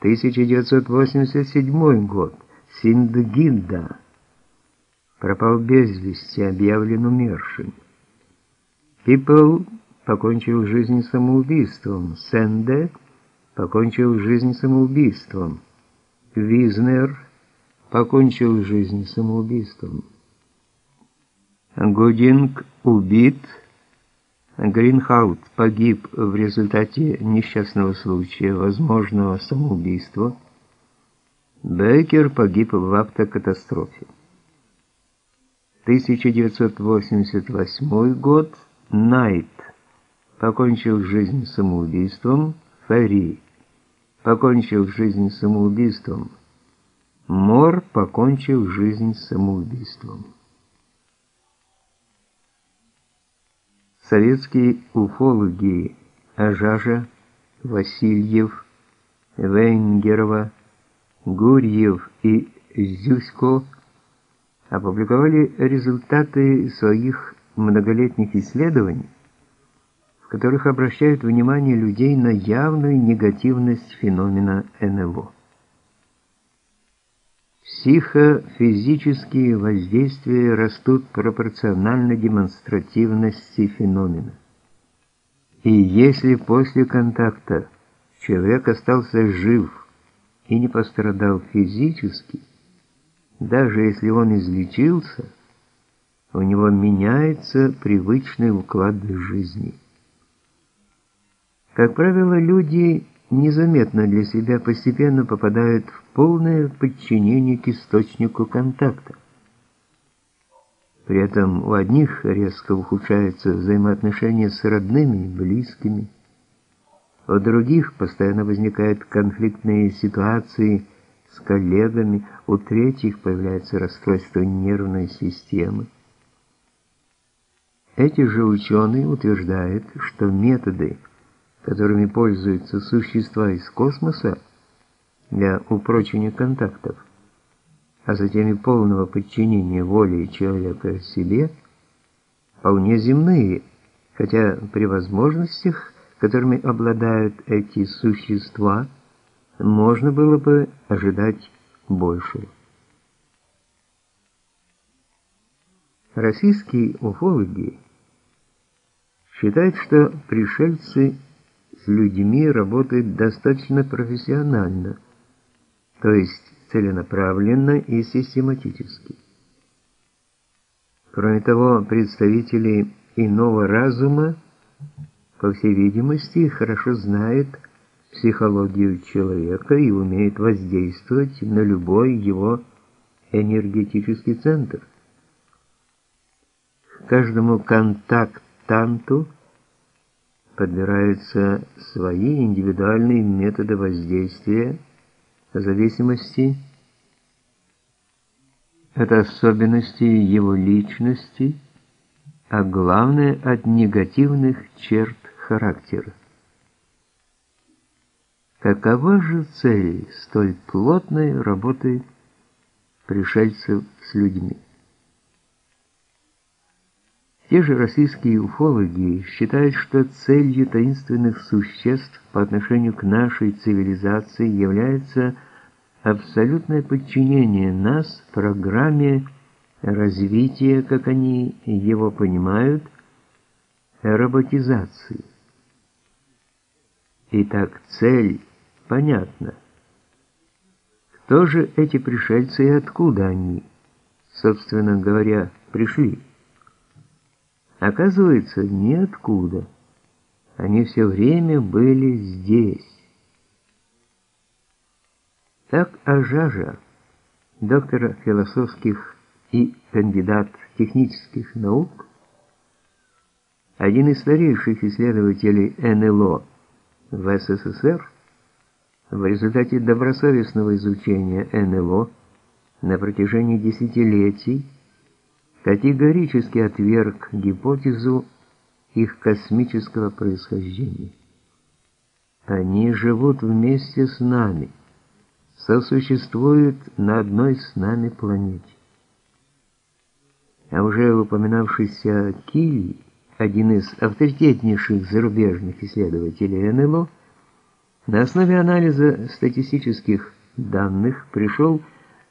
1987 год. Синдгинда пропал без вести, объявлен умершим. Пипл покончил жизнь самоубийством. Сенде покончил жизнь самоубийством. Визнер покончил жизнь самоубийством. Гудинг убит. Гринхаут погиб в результате несчастного случая, возможного самоубийства. Бейкер погиб в автокатастрофе. 1988 год. Найт покончил жизнь самоубийством. Ферри покончил жизнь самоубийством. Мор покончил жизнь самоубийством. Советские уфологи Ажажа, Васильев, Венгерова, Гурьев и Зюсько опубликовали результаты своих многолетних исследований, в которых обращают внимание людей на явную негативность феномена НЛО. Психофизические воздействия растут пропорционально демонстративности феномена. И если после контакта человек остался жив и не пострадал физически, даже если он излечился, у него меняется привычный уклад жизни. Как правило, люди незаметно для себя постепенно попадают в полное подчинение к источнику контакта. При этом у одних резко ухудшаются взаимоотношения с родными близкими, у других постоянно возникают конфликтные ситуации с коллегами, у третьих появляется расстройство нервной системы. Эти же ученые утверждают, что методы – которыми пользуются существа из космоса для упрочения контактов, а затем и полного подчинения воли человека себе, вполне земные, хотя при возможностях, которыми обладают эти существа, можно было бы ожидать большего. Российские уфологи считают, что пришельцы с людьми работает достаточно профессионально, то есть целенаправленно и систематически. Кроме того, представители иного разума, по всей видимости, хорошо знают психологию человека и умеют воздействовать на любой его энергетический центр. К каждому контактанту подбираются свои индивидуальные методы воздействия зависимости от особенностей его личности, а главное от негативных черт характера. Какова же цель столь плотной работы пришельцев с людьми? Те же российские уфологи считают, что целью таинственных существ по отношению к нашей цивилизации является абсолютное подчинение нас программе развития, как они его понимают, роботизации. Итак, цель понятна. Кто же эти пришельцы и откуда они, собственно говоря, пришли? Оказывается, ниоткуда. Они все время были здесь. Так Ажажа, доктор философских и кандидат технических наук, один из старейших исследователей НЛО в СССР, в результате добросовестного изучения НЛО на протяжении десятилетий категорически отверг гипотезу их космического происхождения. Они живут вместе с нами, сосуществуют на одной с нами планете. А уже упоминавшийся Килли, один из авторитетнейших зарубежных исследователей НЛО, На основе анализа статистических данных пришел к